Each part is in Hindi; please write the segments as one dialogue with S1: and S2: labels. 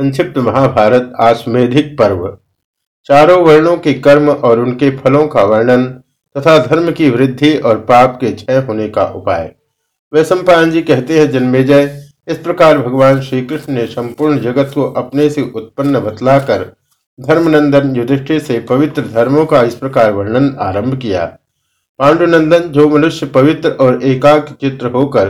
S1: संक्षिप्त महाभारत आश्वेधिक पर्व। चारों वर्णों के कर्म और उनके फलों का वर्णन तथा धर्म की वृद्धि और पाप के क्षय होने का उपाय। वैशंपायन जी कहते हैं, जन्मेजय, इस प्रकार भगवान श्री कृष्ण ने संपूर्ण जगत को अपने से उत्पन्न बतलाकर धर्मनंदन युधिष्ठिर से पवित्र धर्मों का इस प्रकार वर्णन आरंभ किया। पांडुनंदन, जो मनुष्य पवित्र और एकाक चित्र होकर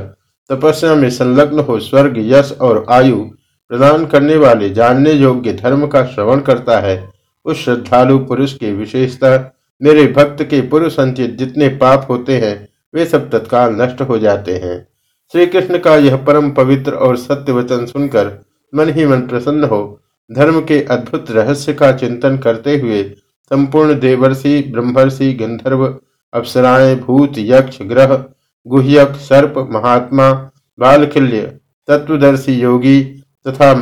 S1: तपस्या में संलग्न हो, स्वर्ग, यश और आयु प्रदान करने वाले, जानने योग्य धर्म का श्रवण करता है। उस श्रद्धालु पुरुष की विशेषता, मेरे भक्त के पूर्व संचित जितने पाप होते हैं, वे सब तत्काल नष्ट हो जाते हैं। श्री कृष्ण का यह परम पवित्र और सत्य वचन सुनकर मन ही मन प्रसन्न हो। धर्म के अद्भुत रहस्य का चिंतन करते हुए संपूर्ण देवर्षि, ब्रह्मर्षि, गंधर्व, अप्सराएँ, भूत, यक्ष, ग्रह, गुह्यक, सर्प, महात्मा, बालखिल्य, तत्वदर्शी योगी तथा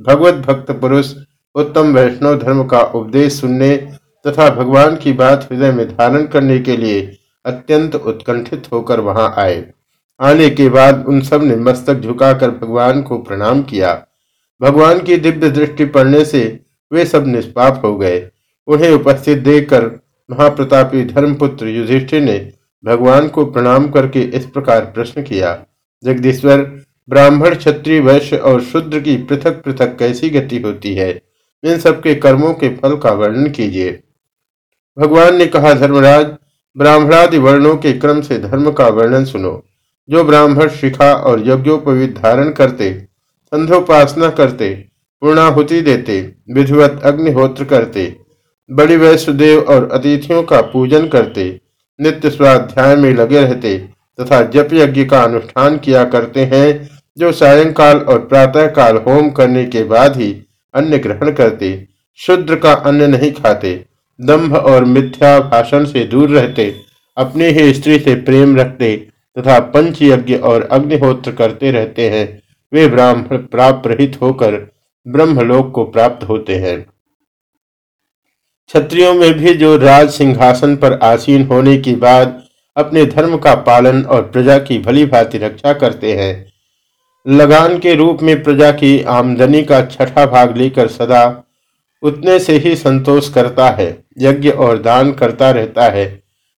S1: भगवत भक्त पुरुष उत्तम वैष्णव धर्म का उपदेश सुनने तथा भगवान की बात हृदय में धारण करने के लिए अत्यंत उत्कंठित होकर वहाँ आए। आने के बाद उन सबने मस्तक झुकाकर भगवान को प्रणाम किया। भगवान की दिव्य दृष्टि पड़ने से वे सब निष्पाप हो गए। उन्हें उपस्थित देखकर महाप्रतापी धर्मपुत्र युधिष्ठिर ने भगवान को प्रणाम करके इस प्रकार प्रश्न किया, जगदीश्वर ब्राह्मण, क्षत्रिय, वैश्य और शूद्र की पृथक पृथक कैसी गति होती है, इन सबके कर्मों के फल का वर्णन कीजिए। भगवान ने कहा, धर्मराज, ब्राह्मणादि वर्णों के क्रम से धर्म का वर्णन सुनो। जो ब्राह्मण शिखा और यज्ञोपवीत धारण करते संध्योपासना करते, पूर्णाहुति देते, विधिवत अग्निहोत्र करते, बड़ी वैश्वदेव और अतिथियों का पूजन करते, नित्य स्वाध्याय में लगे रहते तथा जप यज्ञ का अनुष्ठान किया करते हैं, जो सायंकाल और प्रातः काल होम करने के बाद ही अन्न ग्रहण करते, शुद्र का अन्न नहीं खाते दंभ और मिथ्या भाषण से दूर रहते, अपने ही स्त्री से प्रेम रखते तथा पंच यज्ञ और अग्निहोत्र करते रहते हैं, वे ब्राह्मण प्राप्त रहित होकर ब्रह्मलोक को प्राप्त होते हैं। क्षत्रियों में भी जो राज सिंहासन पर आसीन होने के बाद अपने धर्म का पालन और प्रजा की भली भांति रक्षा करते हैं। लगान के रूप में प्रजा की आमदनी का छठा भाग लेकर सदा उतने से ही संतोष करता है, यज्ञ और दान करता रहता है,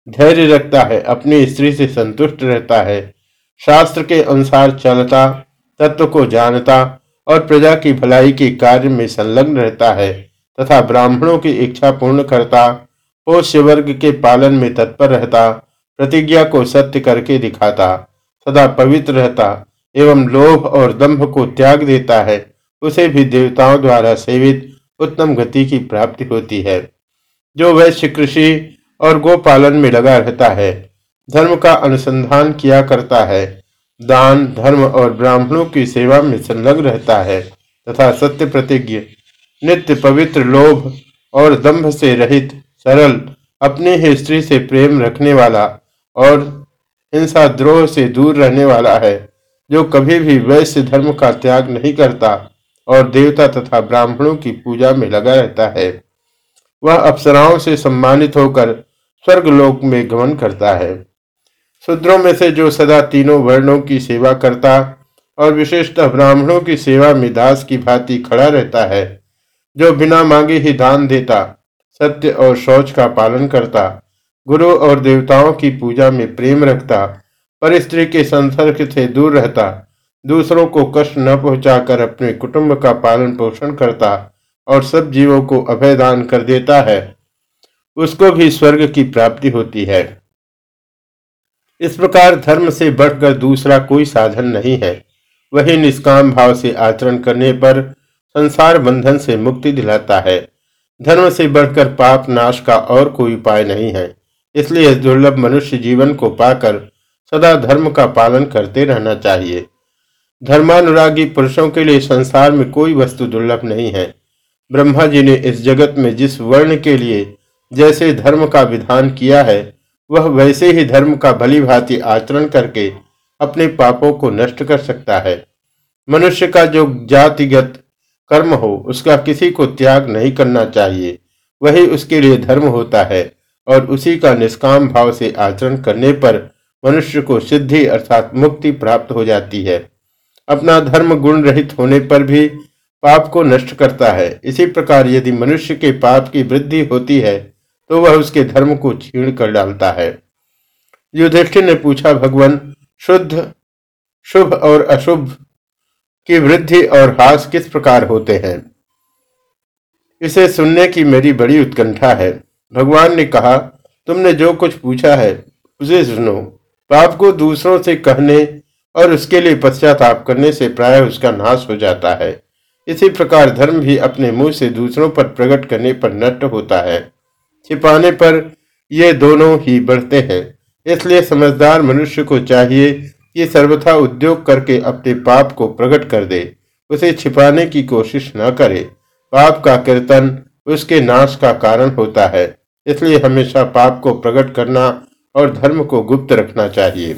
S1: धैर्य रखता है, अपनी स्त्री से संतुष्ट रहता है, शास्त्र के अनुसार चलता, तत्व को जानता और प्रजा की भलाई के कार्य में संलग्न रहता है तथा ब्राह्मणों की इच्छा पूर्ण करता, पोष्य वर्ग के पालन में तत्पर रहता प्रतिज्ञा को सत्य करके दिखाता, सदा पवित्र रहता एवं लोभ और दंभ को त्याग देता है। उसे भी देवताओं द्वारा सेवित उत्तम गति की प्राप्ति होती है। जो वैश्य कृषि और गोपालन में लगा रहता है, धर्म का अनुसंधान किया करता है, दान, धर्म और ब्राह्मणों की सेवा में संलग्न रहता है, तथा सत्य प्रतिज्ञ, नित्य पवित्र लोभ और दंभ से रहित, सरल, अपने ही स्त्री से प्रेम रखने वाला और हिंसा द्रोह से दूर रहने वाला है, जो कभी भी वैश्य धर्म का त्याग नहीं करता और देवता तथा ब्राह्मणों की पूजा में लगा रहता है। वह अप्सराओं से सम्मानित होकर स्वर्गलोक में गमन करता है। शूद्रों में से जो सदा तीनों वर्णों की सेवा करता और विशेषतः ब्राह्मणों की सेवा में दास की भांति खड़ा रहता है, जो बिना मांगे ही दान देता, सत्य और शौच का पालन करता गुरु और देवताओं की पूजा में प्रेम रखता, पर स्त्री के संसर्ग से दूर रहता, दूसरों को कष्ट न पहुंचाकर अपने कुटुंब का पालन पोषण करता और सब जीवों को अभय दान कर देता है। उसको भी स्वर्ग की प्राप्ति होती है। इस प्रकार धर्म से बढ़कर दूसरा कोई साधन नहीं है। वही निष्काम भाव से आचरण करने पर संसार बंधन से मुक्ति दिलाता है। धर्म से बढ़कर पाप नाश का और कोई उपाय नहीं है। इसलिए इस दुर्लभ मनुष्य जीवन को पाकर सदा धर्म का पालन करते रहना चाहिए। धर्मानुरागी पुरुषों के लिए संसार में कोई वस्तु दुर्लभ नहीं है। ब्रह्मा जी ने इस जगत में जिस वर्ण के लिए जैसे धर्म का विधान किया है, वह वैसे ही धर्म का भली भांति आचरण करके अपने पापों को नष्ट कर सकता है। मनुष्य का जो जातिगत कर्म हो, उसका किसी को त्याग नहीं करना चाहिए। वही उसके लिए धर्म होता है। और उसी का निष्काम भाव से आचरण करने पर मनुष्य को सिद्धि अर्थात मुक्ति प्राप्त हो जाती है। अपना धर्म गुण रहित होने पर भी पाप को नष्ट करता है। इसी प्रकार यदि मनुष्य के पाप की वृद्धि होती है तो वह उसके धर्म को छीण कर डालता है। युधिष्ठिर ने पूछा, भगवान, शुद्ध, शुभ और अशुभ की वृद्धि और हास किस प्रकार होते हैं? इसे सुनने की मेरी बड़ी उत्कंठा है। भगवान ने कहा, तुमने जो कुछ पूछा है, उसे सुनो। पाप को दूसरों से कहने और उसके लिए पश्चाताप करने से प्राय उसका नाश हो जाता है। इसी प्रकार धर्म भी अपने मुँह से दूसरों पर प्रकट करने पर नष्ट होता है। छिपाने पर ये दोनों ही बढ़ते हैं। इसलिए समझदार मनुष्य को चाहिए कि सर्वथा उद्योग करके अपने पाप को प्रकट कर दे। उसे छिपाने की कोशिश न करे। पाप का कीर्तन उसके नाश का कारण होता है। इसलिए हमेशा पाप को प्रकट करना और धर्म को गुप्त रखना चाहिए।